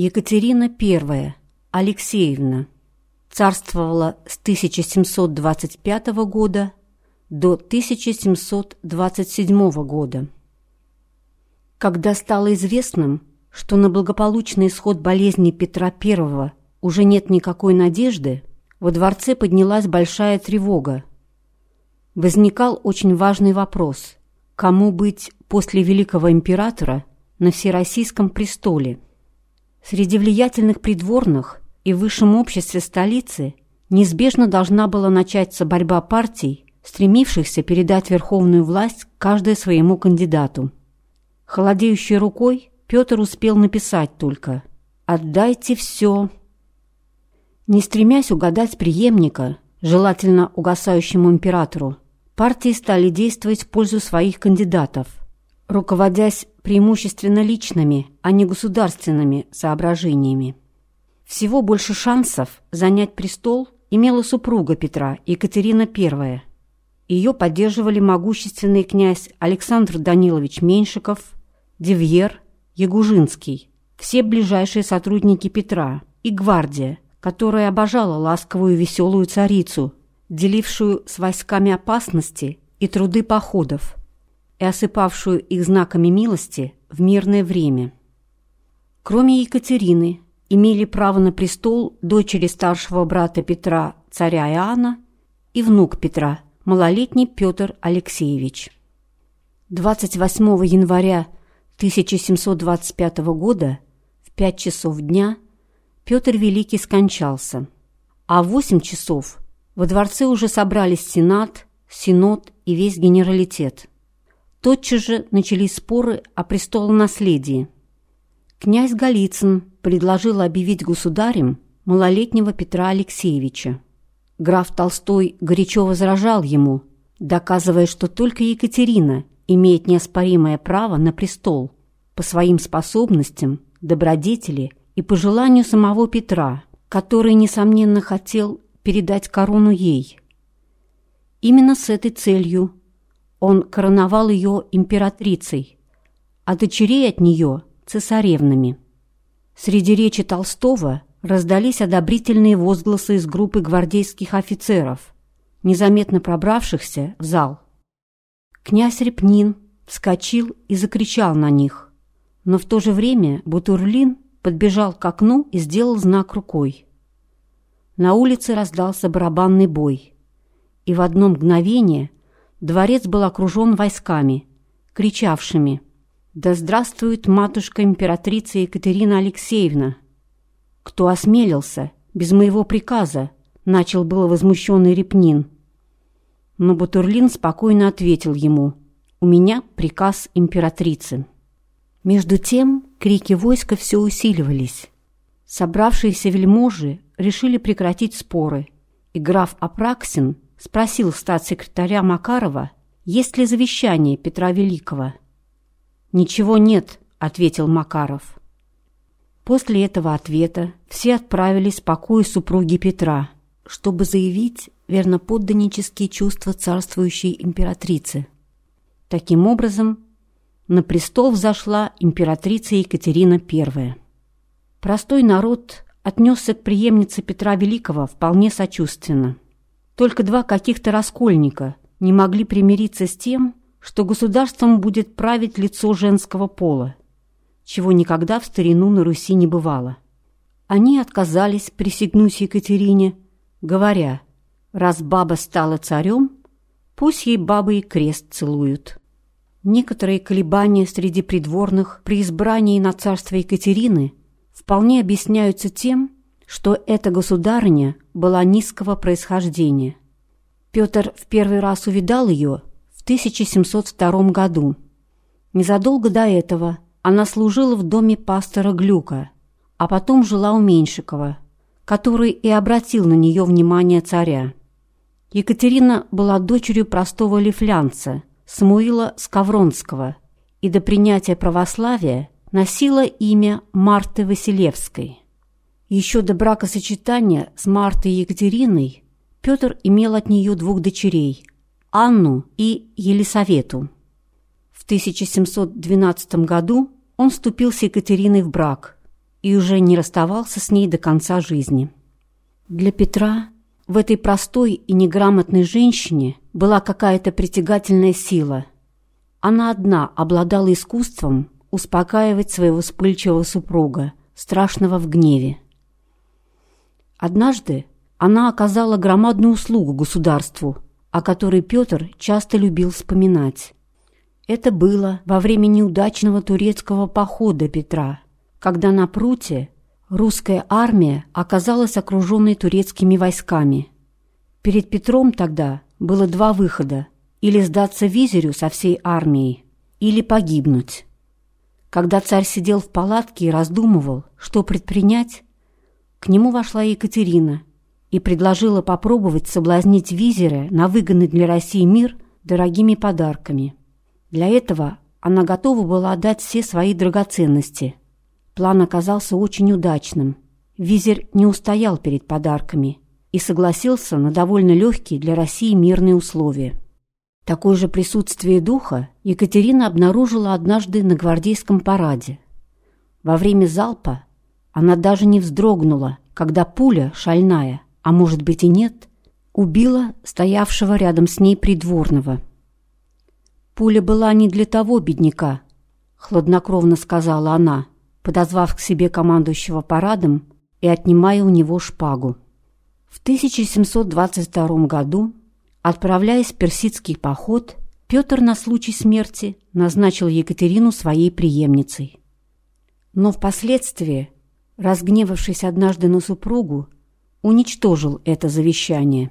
Екатерина I Алексеевна царствовала с 1725 года до 1727 года. Когда стало известным, что на благополучный исход болезни Петра I уже нет никакой надежды, во дворце поднялась большая тревога. Возникал очень важный вопрос – кому быть после великого императора на всероссийском престоле? Среди влиятельных придворных и высшем обществе столицы неизбежно должна была начаться борьба партий, стремившихся передать верховную власть каждой своему кандидату. Холодеющей рукой Петр успел написать только «Отдайте все». Не стремясь угадать преемника, желательно угасающему императору, партии стали действовать в пользу своих кандидатов, руководясь преимущественно личными, а не государственными соображениями. Всего больше шансов занять престол имела супруга Петра, Екатерина I. Ее поддерживали могущественный князь Александр Данилович Меньшиков, Девьер, Ягужинский, все ближайшие сотрудники Петра и гвардия, которая обожала ласковую веселую царицу, делившую с войсками опасности и труды походов и осыпавшую их знаками милости в мирное время. Кроме Екатерины, имели право на престол дочери старшего брата Петра, царя Иоанна, и внук Петра, малолетний Петр Алексеевич. 28 января 1725 года в 5 часов дня Петр Великий скончался, а в 8 часов во дворце уже собрались Сенат, Синод и весь генералитет. Тотчас же начались споры о престолонаследии. Князь Голицын предложил объявить государем малолетнего Петра Алексеевича. Граф Толстой горячо возражал ему, доказывая, что только Екатерина имеет неоспоримое право на престол по своим способностям, добродетели и по желанию самого Петра, который, несомненно, хотел передать корону ей. Именно с этой целью он короновал ее императрицей, а дочерей от нее – цесаревнами. Среди речи Толстого раздались одобрительные возгласы из группы гвардейских офицеров, незаметно пробравшихся в зал. Князь Репнин вскочил и закричал на них. Но в то же время Бутурлин подбежал к окну и сделал знак рукой. На улице раздался барабанный бой. И в одно мгновение дворец был окружен войсками, кричавшими «Да здравствует матушка-императрица Екатерина Алексеевна!» «Кто осмелился? Без моего приказа!» — начал было возмущенный Репнин. Но Бутурлин спокойно ответил ему, «У меня приказ императрицы». Между тем крики войска все усиливались. Собравшиеся вельможи решили прекратить споры, и граф Апраксин спросил статс-секретаря Макарова, есть ли завещание Петра Великого. «Ничего нет», — ответил Макаров. После этого ответа все отправились в покой супруги Петра, чтобы заявить верноподданнические чувства царствующей императрицы. Таким образом, на престол взошла императрица Екатерина I. Простой народ отнесся к преемнице Петра Великого вполне сочувственно. Только два каких-то раскольника не могли примириться с тем, что государством будет править лицо женского пола, чего никогда в старину на Руси не бывало. Они отказались присягнуть Екатерине, говоря, раз баба стала царем, пусть ей бабы и крест целуют. Некоторые колебания среди придворных при избрании на царство Екатерины вполне объясняются тем, что эта государыня была низкого происхождения. Петр в первый раз увидал ее в 1702 году. Незадолго до этого она служила в доме пастора Глюка, а потом жила у Меньшикова, который и обратил на нее внимание царя. Екатерина была дочерью простого лифлянца Самуила Скавронского и до принятия православия носила имя Марты Василевской. Еще до бракосочетания с Мартой Екатериной Петр имел от нее двух дочерей – Анну и Елисавету. В 1712 году он вступил с Екатериной в брак, и и уже не расставался с ней до конца жизни. Для Петра в этой простой и неграмотной женщине была какая-то притягательная сила. Она одна обладала искусством успокаивать своего вспыльчивого супруга, страшного в гневе. Однажды она оказала громадную услугу государству, о которой Петр часто любил вспоминать. Это было во время неудачного турецкого похода Петра, когда на пруте русская армия оказалась окруженной турецкими войсками. Перед Петром тогда было два выхода – или сдаться визирю со всей армией, или погибнуть. Когда царь сидел в палатке и раздумывал, что предпринять, к нему вошла Екатерина и предложила попробовать соблазнить визиря на выгодный для России мир дорогими подарками. Для этого она готова была отдать все свои драгоценности. План оказался очень удачным. Визирь не устоял перед подарками и согласился на довольно легкие для России мирные условия. Такое же присутствие духа Екатерина обнаружила однажды на гвардейском параде. Во время залпа она даже не вздрогнула, когда пуля, шальная, а может быть и нет, убила стоявшего рядом с ней придворного. «Пуля была не для того бедняка», — хладнокровно сказала она, подозвав к себе командующего парадом и отнимая у него шпагу. В 1722 году Отправляясь в персидский поход, Петр на случай смерти назначил Екатерину своей преемницей. Но впоследствии, разгневавшись однажды на супругу, уничтожил это завещание.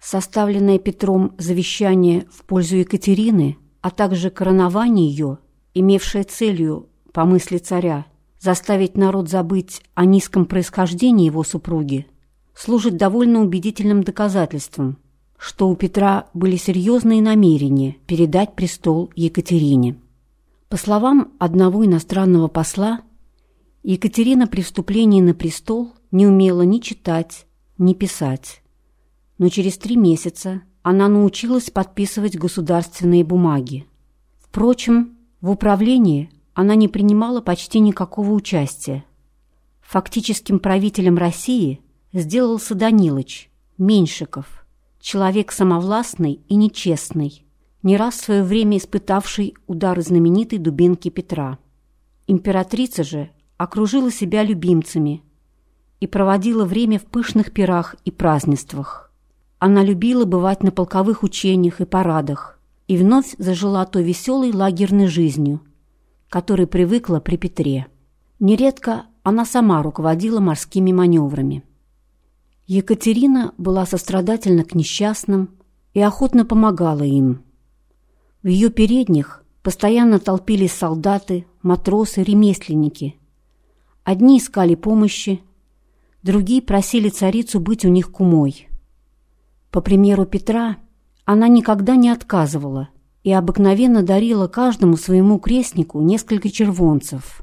Составленное Петром завещание в пользу Екатерины, а также коронование ее, имевшее целью, по мысли царя, заставить народ забыть о низком происхождении его супруги, служит довольно убедительным доказательством – что у Петра были серьезные намерения передать престол Екатерине. По словам одного иностранного посла, Екатерина при вступлении на престол не умела ни читать, ни писать. Но через три месяца она научилась подписывать государственные бумаги. Впрочем, в управлении она не принимала почти никакого участия. Фактическим правителем России сделался Данилыч, Меньшиков – человек самовластный и нечестный, не раз в свое время испытавший удары знаменитой дубинки Петра. Императрица же окружила себя любимцами и проводила время в пышных пирах и празднествах. Она любила бывать на полковых учениях и парадах и вновь зажила той веселой лагерной жизнью, которой привыкла при Петре. Нередко она сама руководила морскими маневрами. Екатерина была сострадательна к несчастным и охотно помогала им. В ее передних постоянно толпились солдаты, матросы, ремесленники. Одни искали помощи, другие просили царицу быть у них кумой. По примеру Петра, она никогда не отказывала и обыкновенно дарила каждому своему крестнику несколько червонцев.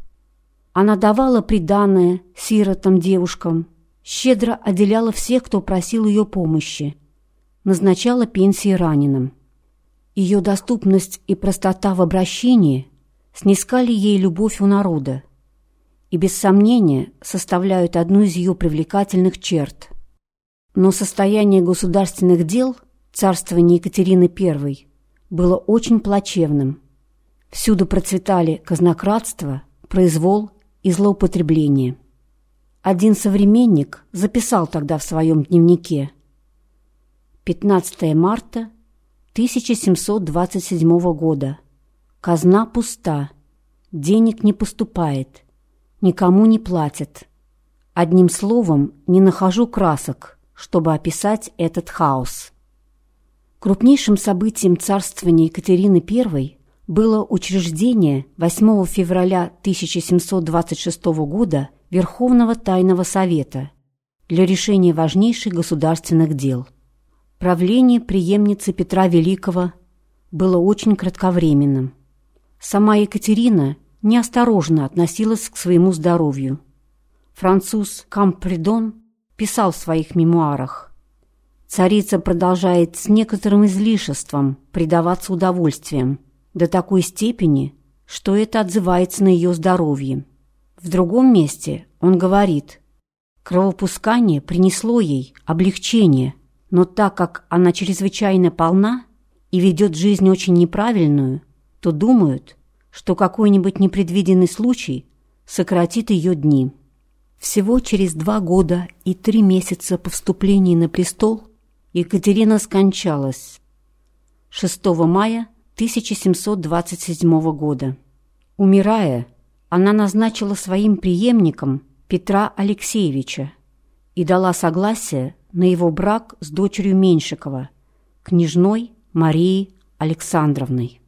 Она давала приданое сиротам девушкам – щедро отделяла всех, кто просил ее помощи, назначала пенсии раненым. Ее доступность и простота в обращении снискали ей любовь у народа и, без сомнения, составляют одну из ее привлекательных черт. Но состояние государственных дел царствования Екатерины I было очень плачевным. Всюду процветали казнократство, произвол и злоупотребление. Один современник записал тогда в своем дневнике 15 марта 1727 года. Казна пуста, денег не поступает, никому не платят. Одним словом, не нахожу красок, чтобы описать этот хаос. Крупнейшим событием царствования Екатерины I было учреждение 8 февраля 1726 года Верховного Тайного Совета для решения важнейших государственных дел. Правление преемницы Петра Великого было очень кратковременным. Сама Екатерина неосторожно относилась к своему здоровью. Француз Кампридон писал в своих мемуарах «Царица продолжает с некоторым излишеством предаваться удовольствиям до такой степени, что это отзывается на ее здоровье. В другом месте он говорит, кровопускание принесло ей облегчение, но так как она чрезвычайно полна и ведет жизнь очень неправильную, то думают, что какой-нибудь непредвиденный случай сократит ее дни. Всего через два года и три месяца по вступлении на престол Екатерина скончалась 6 мая 1727 года. Умирая, она назначила своим преемником Петра Алексеевича и дала согласие на его брак с дочерью Меньшикова, княжной Марией Александровной.